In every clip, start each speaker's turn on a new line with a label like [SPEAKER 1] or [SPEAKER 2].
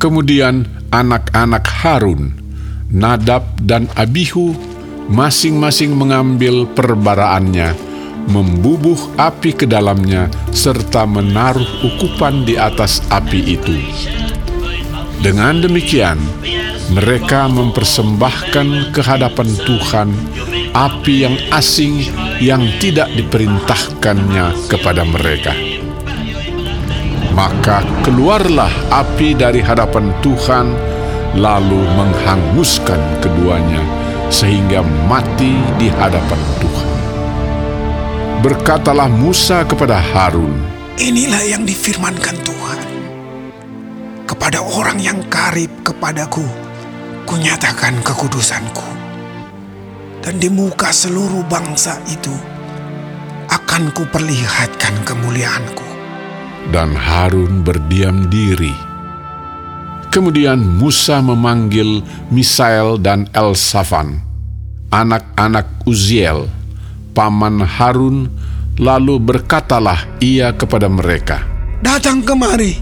[SPEAKER 1] Kemudian anak-anak Harun, Nadab dan Abihu, masing-masing mengambil perbaraannya, membubuh api ke dalamnya, serta menaruh ukupan di atas api itu. Dengan demikian, mereka mempersembahkan ke hadapan Tuhan api yang asing yang tidak diperintahkannya kepada mereka. Maka keluarlah api dari hadapan Tuhan, lalu menghanguskan keduanya, sehingga mati di hadapan Tuhan. Berkatalah Musa kepada Harun,
[SPEAKER 2] Inilah yang difirmankan Tuhan. Kepada orang yang karib kepadaku, kunyatakan kekudusanku. Dan di muka seluruh bangsa itu, akan kuperlihatkan kemuliaanku.
[SPEAKER 1] Dan Harun berdiam diri. Kemudian Musa memanggil Misael dan Elsafan, anak-anak Uziel, paman Harun, lalu berkatalah ia kepada mereka,
[SPEAKER 2] Datang kemari,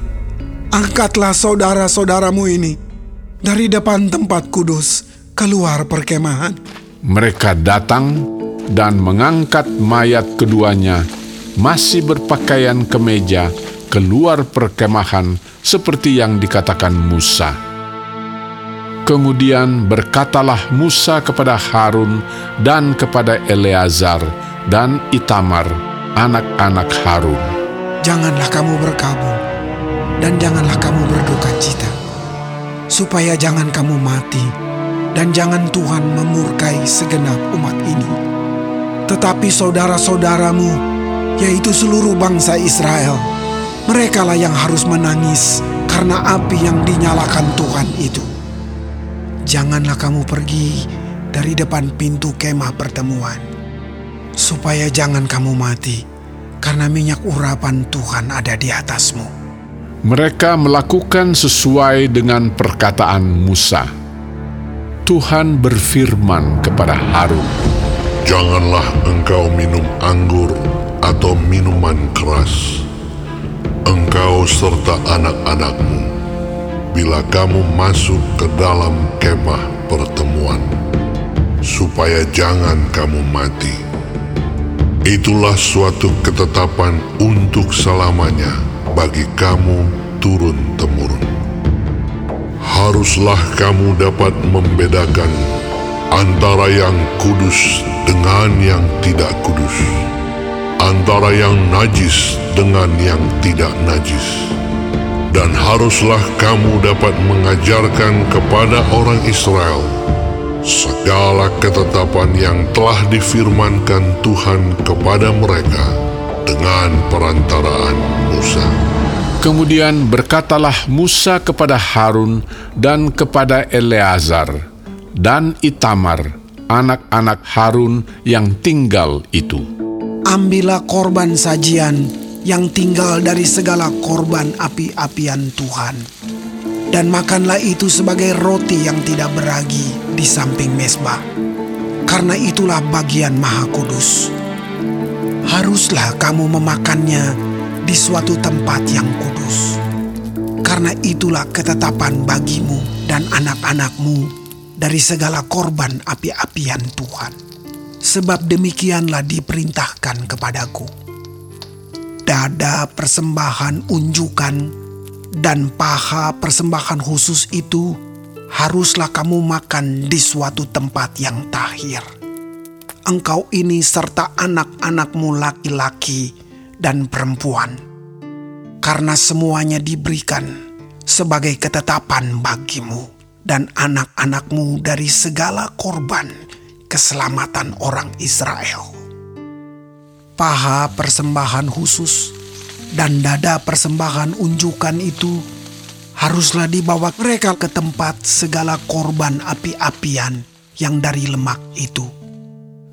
[SPEAKER 2] angkatlah saudara-saudaramu ini dari depan tempat kudus keluar perkemahan.
[SPEAKER 1] Mereka datang dan mengangkat mayat keduanya, masih berpakaian kemeja, keluar perkemahan seperti yang dikatakan Musa. Kemudian berkatalah Musa kepada Harun dan kepada Eleazar dan Itamar, anak-anak Harun.
[SPEAKER 2] Janganlah kamu berkabung dan janganlah kamu berduka cita, supaya jangan kamu mati dan jangan Tuhan memurkai segenap umat ini. Tetapi saudara-saudaramu, yaitu seluruh bangsa Israel, merekalah yang harus menangis karena api yang dinyalakan Tuhan itu. Janganlah kamu pergi dari depan pintu kemah pertemuan, supaya jangan kamu mati, karena minyak urapan Tuhan ada di atasmu.
[SPEAKER 1] Mereka melakukan sesuai dengan perkataan Musa. Tuhan berfirman kepada Harun,
[SPEAKER 3] Janganlah engkau minum anggur atau minuman keras. Engkau serta anak-anakmu, bila kamu masuk ke dalam kemah pertemuan, supaya jangan kamu mati. Itulah suatu ketetapan untuk selamanya bagi kamu turun-temurun. Haruslah kamu dapat membedakan antara yang kudus dengan yang tidak kudus, antara yang najis dengan yang tidak najis. Dan haruslah kamu dapat mengajarkan kepada orang Israel segala ketetapan yang telah difirmankan Tuhan kepada mereka dengan perantaraan Musa.
[SPEAKER 1] Kemudian berkatalah Musa kepada Harun dan kepada Eleazar dan Itamar, anak-anak Harun yang tinggal itu.
[SPEAKER 2] Ambillah korban sajian yang tinggal dari segala korban api-apian Tuhan. Dan makanlah itu sebagai roti yang tidak beragi di samping mesbah. Karena itulah bagian maha kudus. Haruslah kamu memakannya di suatu tempat yang kudus. Karena itulah ketetapan bagimu dan anak-anakmu dari segala korban api-apian Tuhan. Sebab demikianlah diperintahkan kepadaku dada persembahan unjukan dan paha persembahan khusus itu haruslah kamu makan di suatu tempat yang tahir. Engkau ini serta anak-anakmu laki-laki dan perempuan, karena semuanya diberikan sebagai ketetapan bagimu dan anak-anakmu dari segala korban keselamatan orang Israel paha persembahan khusus dan dada persembahan unjukan itu haruslah dibawa mereka ke tempat segala korban api-apian yang dari lemak itu,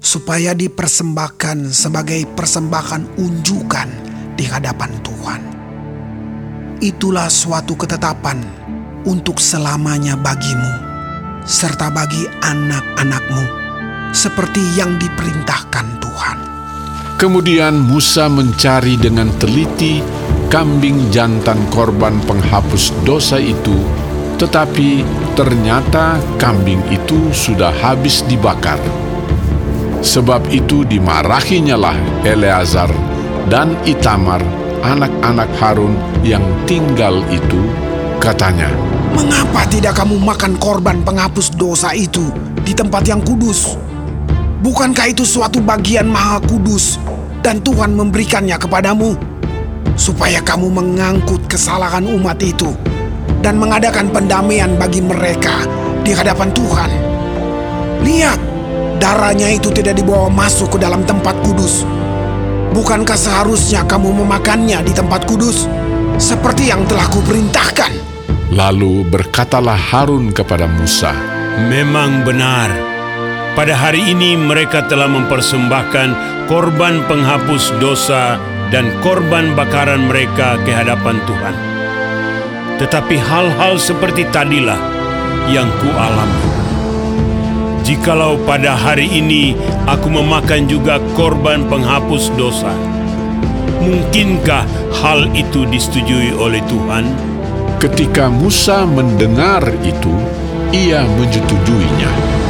[SPEAKER 2] supaya dipersembahkan sebagai persembahan unjukan di hadapan Tuhan. Itulah suatu ketetapan untuk selamanya bagimu, serta bagi anak-anakmu, seperti yang diperintahkan Tuhan.
[SPEAKER 1] Kemudian Musa mencari dengan teliti kambing jantan korban penghapus dosa itu Tetapi ternyata kambing itu sudah habis dibakar. Sebab itu dimarahinya lah Eleazar dan Itamar, anak-anak Harun yang tinggal itu, katanya,
[SPEAKER 2] Mengapa tidak kamu makan korban penghapus dosa itu di tempat yang kudus? Bukankah itu suatu bagian maha kudus dan Tuhan memberikannya kepadamu? Supaya kamu mengangkut kesalahan umat itu dan mengadakan pendamaian bagi mereka di hadapan Tuhan. Lihat, darahnya itu tidak dibawa masuk ke dalam tempat kudus. Bukankah seharusnya kamu memakannya di tempat kudus? Seperti yang telah kuperintahkan.
[SPEAKER 1] Lalu berkatalah Harun kepada Musa,
[SPEAKER 4] Memang benar. Pada hari ini mereka telah mempersembahkan korban penghapus dosa dan korban bakaran mereka ke hadapan Tuhan. Tetapi hal-hal seperti tadilah yang kualami. Jikalau pada hari ini aku memakan juga korban penghapus dosa, mungkinkah hal itu disetujui oleh Tuhan?'
[SPEAKER 1] Ketika Musa mendengar itu, ia menyetujuinya.